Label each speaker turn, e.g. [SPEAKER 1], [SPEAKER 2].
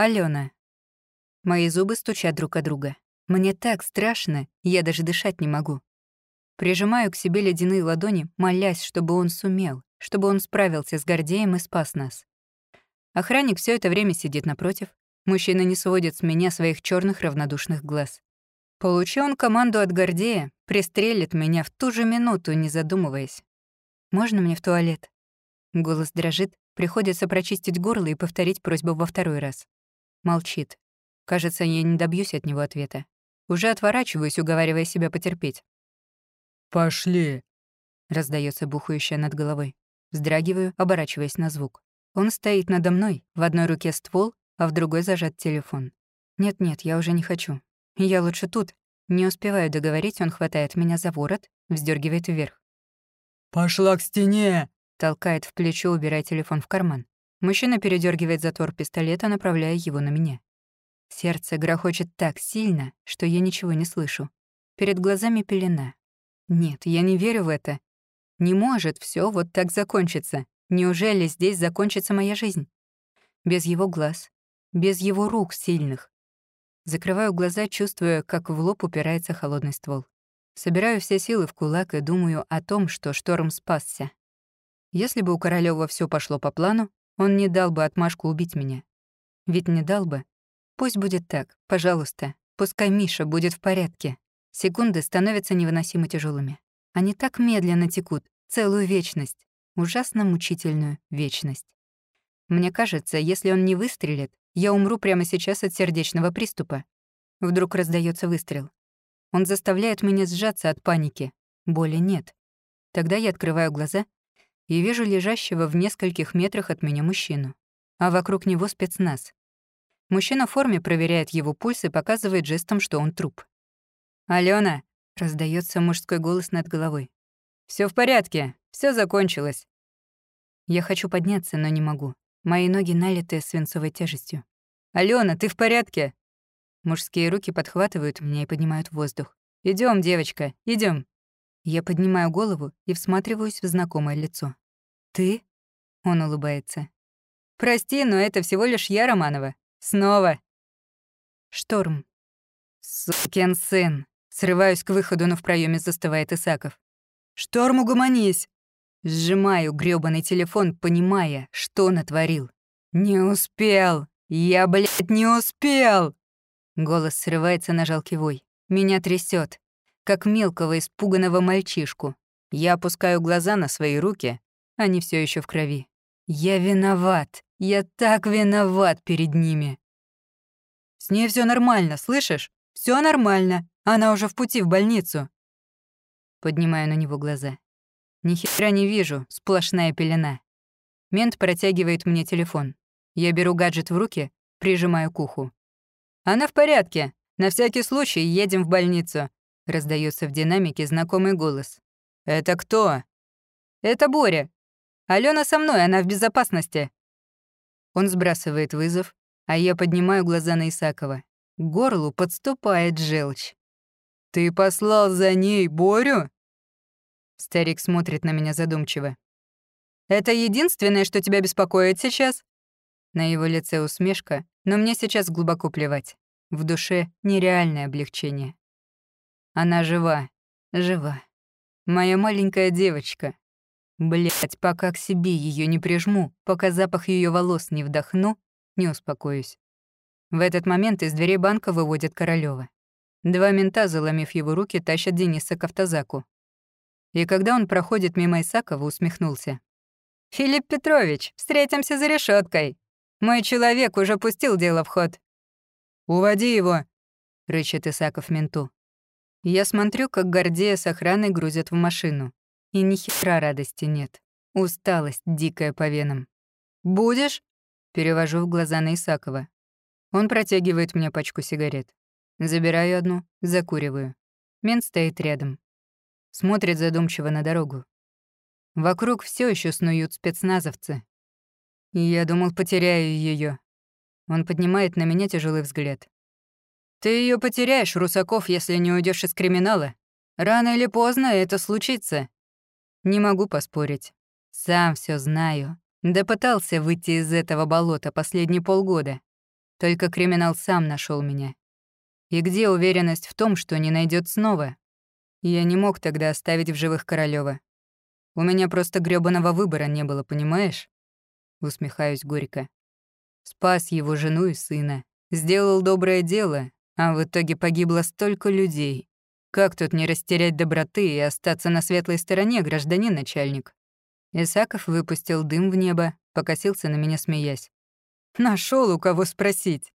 [SPEAKER 1] Алена. Мои зубы стучат друг о друга. Мне так страшно, я даже дышать не могу. Прижимаю к себе ледяные ладони, молясь, чтобы он сумел, чтобы он справился с Гордеем и спас нас. Охранник все это время сидит напротив. Мужчина не сводит с меня своих черных равнодушных глаз. Получи он команду от Гордея, пристрелит меня в ту же минуту, не задумываясь. «Можно мне в туалет?» Голос дрожит, приходится прочистить горло и повторить просьбу во второй раз. Молчит. Кажется, я не добьюсь от него ответа. Уже отворачиваюсь, уговаривая себя потерпеть.
[SPEAKER 2] «Пошли!»
[SPEAKER 1] — раздается бухающая над головой. Вздрагиваю, оборачиваясь на звук. Он стоит надо мной, в одной руке ствол, а в другой зажат телефон. Нет-нет, я уже не хочу. Я лучше тут. Не успеваю договорить, он хватает меня за ворот, вздергивает вверх.
[SPEAKER 2] «Пошла к стене!»
[SPEAKER 1] Толкает в плечо, убирая телефон в карман. Мужчина передергивает затвор пистолета, направляя его на меня. Сердце грохочет так сильно, что я ничего не слышу. Перед глазами пелена. Нет, я не верю в это. Не может все вот так закончиться. Неужели здесь закончится моя жизнь? Без его глаз, без его рук сильных. Закрываю глаза, чувствуя, как в лоб упирается холодный ствол. Собираю все силы в кулак и думаю о том, что шторм спасся. Если бы у Королёва все пошло по плану, он не дал бы отмашку убить меня. Ведь не дал бы, Пусть будет так, пожалуйста. Пускай Миша будет в порядке. Секунды становятся невыносимо тяжелыми. Они так медленно текут, целую вечность. Ужасно мучительную вечность. Мне кажется, если он не выстрелит, я умру прямо сейчас от сердечного приступа. Вдруг раздается выстрел. Он заставляет меня сжаться от паники. Боли нет. Тогда я открываю глаза и вижу лежащего в нескольких метрах от меня мужчину. А вокруг него спецназ. Мужчина в форме проверяет его пульс и показывает жестом, что он труп. «Алена!» — раздается мужской голос над головой. Все в порядке, все закончилось». Я хочу подняться, но не могу. Мои ноги налиты свинцовой тяжестью. Алена, ты в порядке?» Мужские руки подхватывают меня и поднимают в воздух. Идем, девочка, идем. Я поднимаю голову и всматриваюсь в знакомое лицо. «Ты?» — он улыбается. «Прости, но это всего лишь я, Романова. Снова. Шторм. Сукин сын. Срываюсь к выходу, но в проеме застывает Исаков. «Шторм, угомонись!» Сжимаю грёбаный телефон, понимая, что натворил. «Не успел! Я, блядь, не успел!» Голос срывается на жалкий вой. Меня трясет, как мелкого испуганного мальчишку. Я опускаю глаза на свои руки, они все еще в крови. Я виноват. Я так виноват перед ними. С ней все нормально, слышишь? Все нормально. Она уже в пути в больницу. Поднимаю на него глаза. Ни хера не вижу, сплошная пелена. Мент протягивает мне телефон. Я беру гаджет в руки, прижимаю к уху. «Она в порядке. На всякий случай едем в больницу», — раздается в динамике знакомый голос. «Это кто?» «Это Боря. Алена со мной, она в безопасности». Он сбрасывает вызов, а я поднимаю глаза на Исакова. К горлу подступает желчь. «Ты послал за ней Борю?» Старик смотрит на меня задумчиво. «Это единственное, что тебя беспокоит сейчас?» На его лице усмешка, но мне сейчас глубоко плевать. В душе нереальное облегчение. Она жива, жива. Моя маленькая девочка, Блять, пока к себе ее не прижму, пока запах ее волос не вдохну, не успокоюсь. В этот момент из дверей банка выводят Королёва. Два мента, заломив его руки, тащат Дениса к автозаку. И когда он проходит мимо Исакова, усмехнулся. «Филипп Петрович, встретимся за решеткой. Мой человек уже пустил дело в ход». «Уводи его!» — рычит Исаков менту. Я смотрю, как Гордея с охраной грузят в машину. И ни хера радости нет. Усталость дикая по венам. «Будешь?» Перевожу в глаза на Исакова. Он протягивает мне пачку сигарет. Забираю одну, закуриваю. Мент стоит рядом. Смотрит задумчиво на дорогу. Вокруг все еще снуют спецназовцы. Я думал, потеряю ее. Он поднимает на меня тяжелый взгляд. Ты ее потеряешь, Русаков, если не уйдешь из криминала. Рано или поздно это случится. Не могу поспорить. Сам все знаю. Да пытался выйти из этого болота последние полгода. Только криминал сам нашел меня. И где уверенность в том, что не найдет снова? Я не мог тогда оставить в живых Королёва. У меня просто грёбаного выбора не было, понимаешь? Усмехаюсь горько. Спас его жену и сына. Сделал доброе дело, а в итоге погибло столько людей. Как тут не растерять доброты и остаться на светлой стороне, гражданин начальник? Исаков выпустил дым в небо, покосился на меня, смеясь. Нашел у кого спросить.